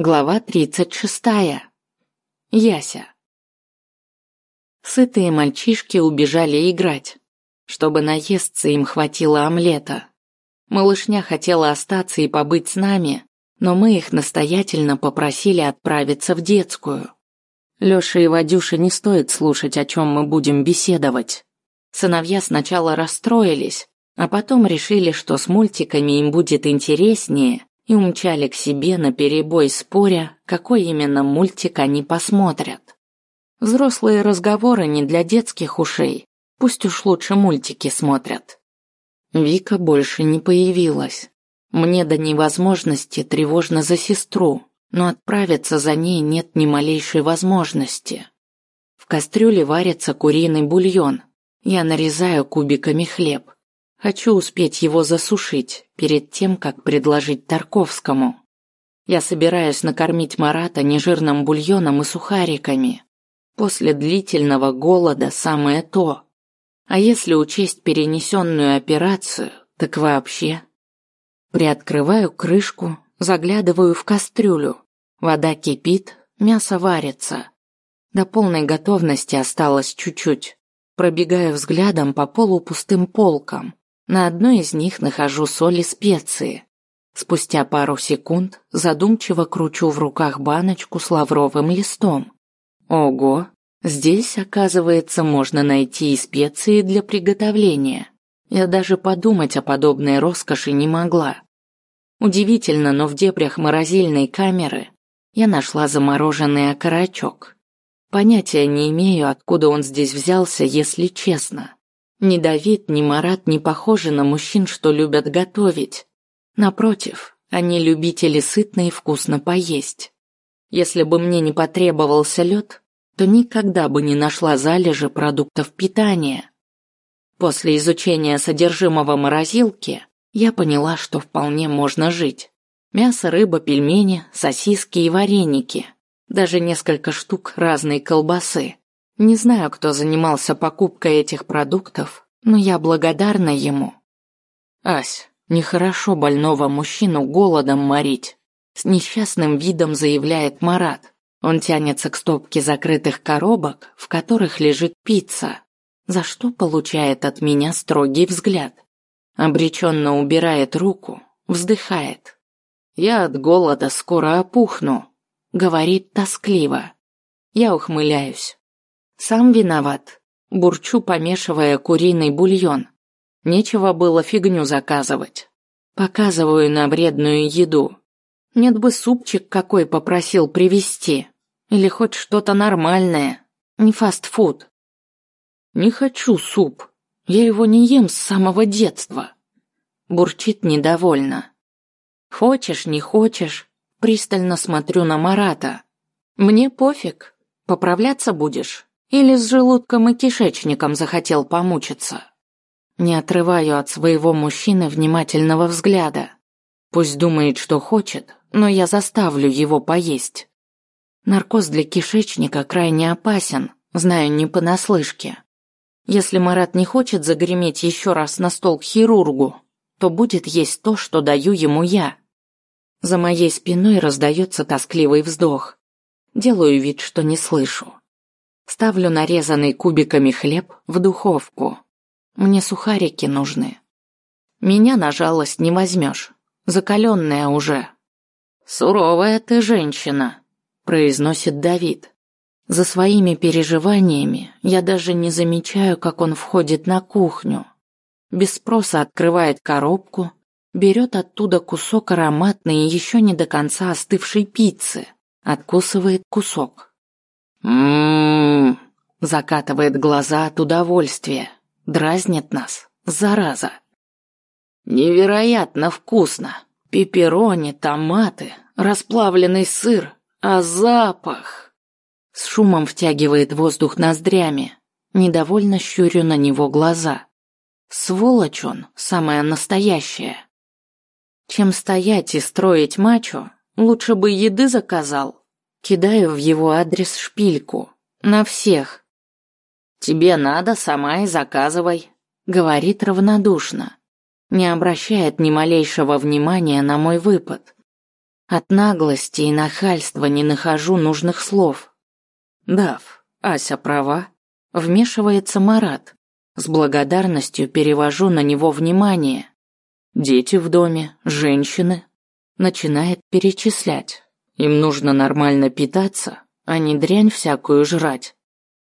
Глава тридцать шестая. Яся. Сытые мальчишки убежали играть, чтобы наесться им хватило омлета. Малышня хотела остаться и побыть с нами, но мы их настоятельно попросили отправиться в детскую. Лёше и Вадюше не стоит слушать, о чем мы будем беседовать. Сыновья сначала расстроились, а потом решили, что с мультиками им будет интереснее, и умчали к себе на перебой споря, какой именно мультик они посмотрят. Взрослые разговоры не для детских ушей, пусть уж лучше мультики смотрят. Вика больше не появилась. Мне до невозможности тревожно за сестру, но отправиться за ней нет ни малейшей возможности. В кастрюле варится куриный бульон. Я нарезаю кубиками хлеб. Хочу успеть его засушить перед тем, как предложить Тарковскому. Я собираюсь накормить Марата нежирным бульоном и сухариками. После длительного голода самое то. А если учесть перенесенную операцию, так вообще. Приоткрываю крышку, заглядываю в кастрюлю. Вода кипит, мясо варится. До полной готовности осталось чуть-чуть. Пробегаю взглядом по полупустым полкам. На одной из них нахожу соль и специи. Спустя пару секунд задумчиво кручу в руках баночку с лавровым листом. Ого, здесь, оказывается, можно найти и специи для приготовления. Я даже подумать о подобной роскоши не могла. Удивительно, но в дебрях морозильной камеры я нашла замороженный окорочок. Понятия не имею, откуда он здесь взялся, если честно. Ни Давид, ни Марат не похожи на мужчин, что любят готовить. Напротив, они любители сытно и вкусно поесть. Если бы мне не потребовался лед, то никогда бы не нашла залежи продуктов питания. После изучения содержимого морозилки я поняла, что вполне можно жить. Мясо, рыба, пельмени, сосиски и вареники. Даже несколько штук разной колбасы. Не знаю, кто занимался покупкой этих продуктов, но я благодарна ему. Ась, нехорошо больного мужчину голодом морить. С несчастным видом заявляет Марат. Он тянется к стопке закрытых коробок, в которых лежит пицца, за что получает от меня строгий взгляд. Обреченно убирает руку, вздыхает. «Я от голода скоро опухну», — говорит тоскливо. Я ухмыляюсь. Сам виноват. Бурчу, помешивая куриный бульон. Нечего было фигню заказывать. Показываю на вредную еду. Нет бы супчик какой попросил привезти. Или хоть что-то нормальное. Не фастфуд. Не хочу суп. Я его не ем с самого детства. Бурчит недовольно. Хочешь, не хочешь. Пристально смотрю на Марата. Мне пофиг. Поправляться будешь? Или с желудком и кишечником захотел помучиться? Не отрываю от своего мужчины внимательного взгляда. Пусть думает, что хочет, но я заставлю его поесть. Наркоз для кишечника крайне опасен, знаю не понаслышке. Если Марат не хочет загреметь еще раз на стол к хирургу, то будет есть то, что даю ему я. За моей спиной раздается тоскливый вздох. Делаю вид, что не слышу. Ставлю нарезанный кубиками хлеб в духовку. Мне сухарики нужны. Меня на жалость не возьмешь. Закаленная уже. «Суровая ты женщина», – произносит Давид. За своими переживаниями я даже не замечаю, как он входит на кухню. Без спроса открывает коробку, берет оттуда кусок ароматной еще не до конца остывшей пиццы, откусывает кусок. Ммм, закатывает глаза от удовольствия, дразнит нас, зараза. Невероятно вкусно. Пепперони, томаты, расплавленный сыр, а запах. С шумом втягивает воздух ноздрями, недовольно щурю на него глаза. Сволочь он, самая настоящая. Чем стоять и строить мачо, лучше бы еды заказал, Кидаю в его адрес шпильку. На всех. «Тебе надо, сама и заказывай», — говорит равнодушно. Не обращает ни малейшего внимания на мой выпад. От наглости и нахальства не нахожу нужных слов. Дав, Ася права. Вмешивается Марат. С благодарностью перевожу на него внимание. Дети в доме, женщины. Начинает перечислять. Им нужно нормально питаться, а не дрянь всякую жрать.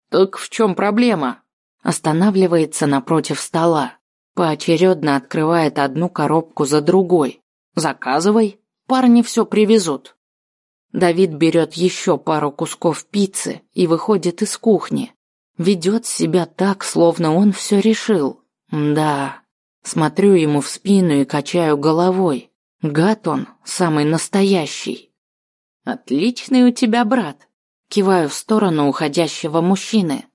Так в чем проблема? Останавливается напротив стола. Поочередно открывает одну коробку за другой. Заказывай, парни все привезут. Давид берет еще пару кусков пиццы и выходит из кухни. Ведет себя так, словно он все решил. Да, смотрю ему в спину и качаю головой. Гад он, самый настоящий. Отличный у тебя брат. Киваю в сторону уходящего мужчины.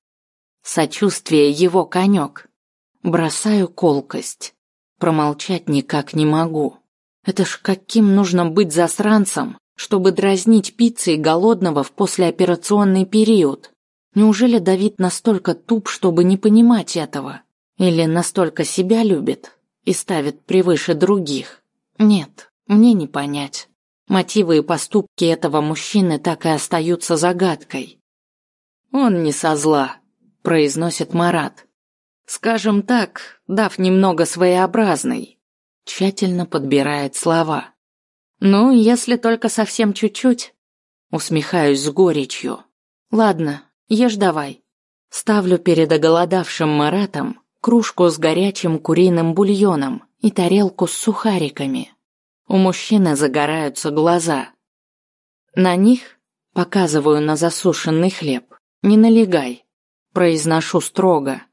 Сочувствие его конек. Бросаю колкость. Промолчать никак не могу. Это ж каким нужно быть засранцем, чтобы дразнить пиццей голодного в послеоперационный период? Неужели Давид настолько туп, чтобы не понимать этого? Или настолько себя любит и ставит превыше других? Нет, мне не понять. Мотивы и поступки этого мужчины так и остаются загадкой. «Он не со зла», – произносит Марат. «Скажем так, дав немного своеобразный». Тщательно подбирает слова. «Ну, если только совсем чуть-чуть». Усмехаюсь с горечью. «Ладно, ешь давай». Ставлю перед оголодавшим Маратом кружку с горячим куриным бульоном и тарелку с сухариками. У мужчины загораются глаза. На них показываю на засушенный хлеб. Не налегай. Произношу строго.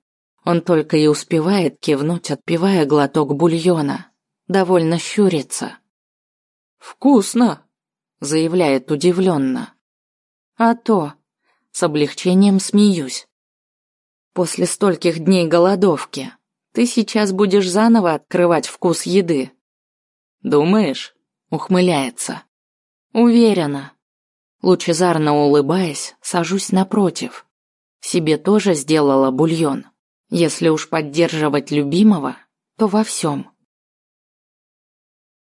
Он только и успевает кивнуть, отпивая глоток бульона. Довольно щурится. «Вкусно!» – заявляет удивленно. «А то!» – с облегчением смеюсь. «После стольких дней голодовки ты сейчас будешь заново открывать вкус еды. Думаешь? Ухмыляется. Уверена. Лучезарно улыбаясь, сажусь напротив. Себе тоже сделала бульон. Если уж поддерживать любимого, то во всем.